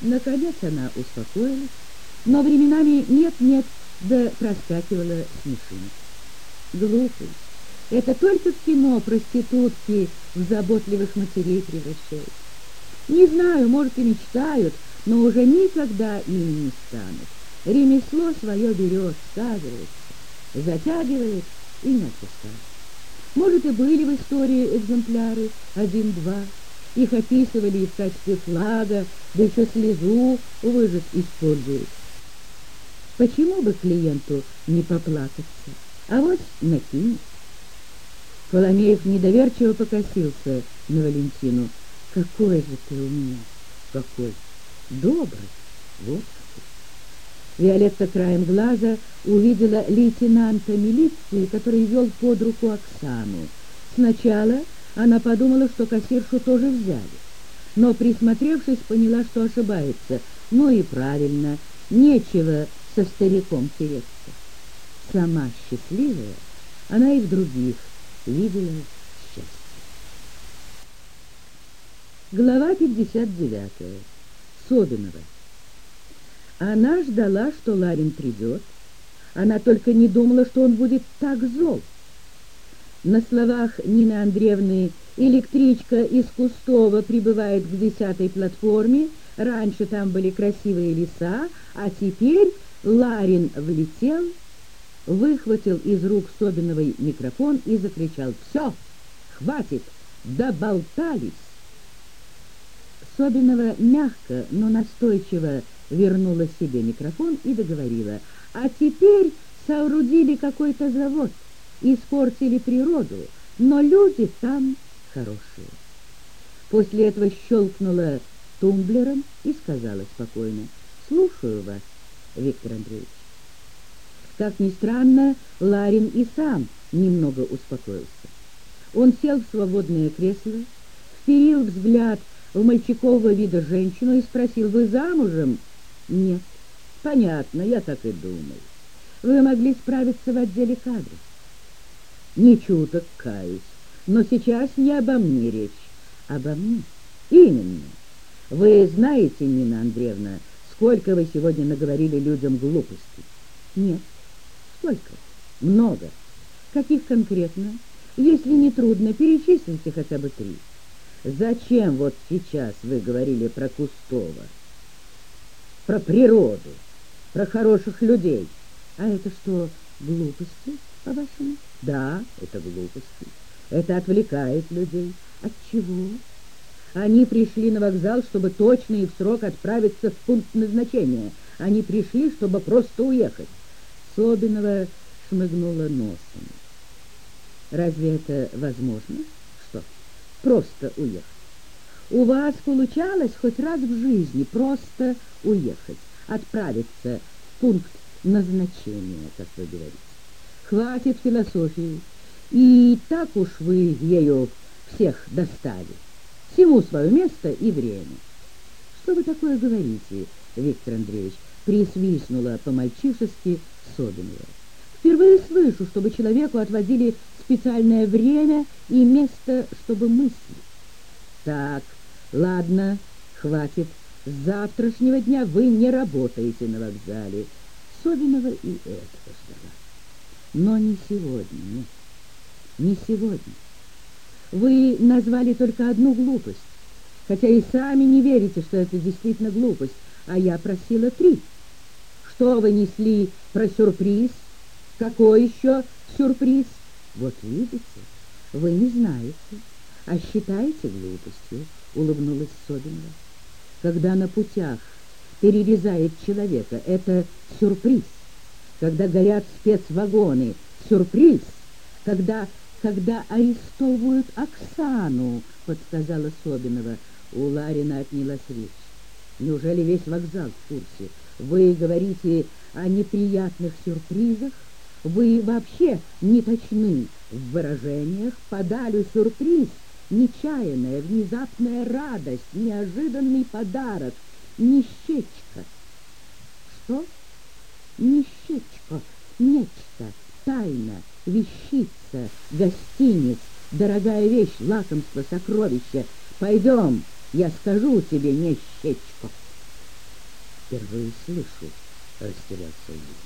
Наконец она успокоилась, но временами нет-нет, да проскакивала смешинок. Глупый. Это только в кино проститутки в заботливых матерей превращают. Не знаю, может, и мечтают, но уже никогда ими не станут. Ремесло свое берет, сказывается, затягивает и не отпускает. Может, и были в истории экземпляры один-два. Их описывали и в качестве флага, да еще слезу выжать используют. Почему бы клиенту не поплакаться? А вот накинет. Коломеев недоверчиво покосился на Валентину. Какой же ты у меня? Какой? Добрый. Вот. Виолетта краем глаза увидела лейтенанта милиции, который вел под руку Оксану. Сначала она подумала, что кассиршу тоже взяли, но, присмотревшись, поняла, что ошибается. Ну и правильно, нечего со стариком тереться. Сама счастливая, она и в других видела счастье. Глава 59. Собинова. Она ждала, что Ларин придет. Она только не думала, что он будет так зол. На словах Нины Андреевны электричка из Кустова прибывает к десятой платформе. Раньше там были красивые леса, а теперь Ларин влетел выхватил из рук Собиновой микрофон и закричал «Все, хватит, доболтались!» Собинова мягко, но настойчиво вернула себе микрофон и договорила «А теперь соорудили какой-то завод, испортили природу, но люди там хорошие». После этого щелкнула тумблером и сказала спокойно «Слушаю вас, Виктор Андреевич». Как ни странно, Ларин и сам немного успокоился. Он сел в свободное кресло, вперил взгляд в мальчикового вида женщину и спросил, «Вы замужем?» «Нет». «Понятно, я так и думал. Вы могли справиться в отделе кадров». «Не чуток, каюсь. Но сейчас не обо мне речь. Обо мне?» «Именно. Вы знаете, Нина Андреевна, сколько вы сегодня наговорили людям глупостей?» «Нет». Сколько? Много. Каких конкретно? Если не трудно, перечислите хотя бы три. Зачем вот сейчас вы говорили про Кустова? Про природу, про хороших людей. А это что, глупости, по-вашему? Да, это глупости. Это отвлекает людей. От чего? Они пришли на вокзал, чтобы точно и в срок отправиться в пункт назначения. Они пришли, чтобы просто уехать. Собинова шмыгнула носом. Разве это возможно? Что? Просто уехать. У вас получалось хоть раз в жизни просто уехать, отправиться в пункт назначения, как вы говорите. Хватит философии. И так уж вы ею всех достали. Всему свое место и время. Что вы такое говорите, Виктор Андреевич? Присвистнула по-мальчишески Собинова. Впервые слышу, чтобы человеку отводили специальное время и место, чтобы мыслить. Так, ладно, хватит. С завтрашнего дня вы не работаете на вокзале. Собинова и это ждала. Но не сегодня, нет. Не сегодня. Вы назвали только одну глупость, хотя и сами не верите, что это действительно глупость, а я просила три. Что вы несли про сюрприз? Какой еще сюрприз? Вот видите, вы не знаете, а считаете глупостью, улыбнулась Собинова. Когда на путях перерезает человека, это сюрприз. Когда горят спецвагоны, сюрприз. Когда, когда арестовывают Оксану, подсказала Собинова. У Ларина отнялась речь. Неужели весь вокзал в курсе? Вы говорите о неприятных сюрпризах? Вы вообще не точны в выражениях, подали сюрприз, нечаянная, внезапная радость, неожиданный подарок, нищечка. Что? Нищечка, нечто, тайна, вещица, гостиниц, дорогая вещь, лакомство, сокровище. Пойдем, я скажу тебе, нищечко. впервые слышу», — растерялся Ли.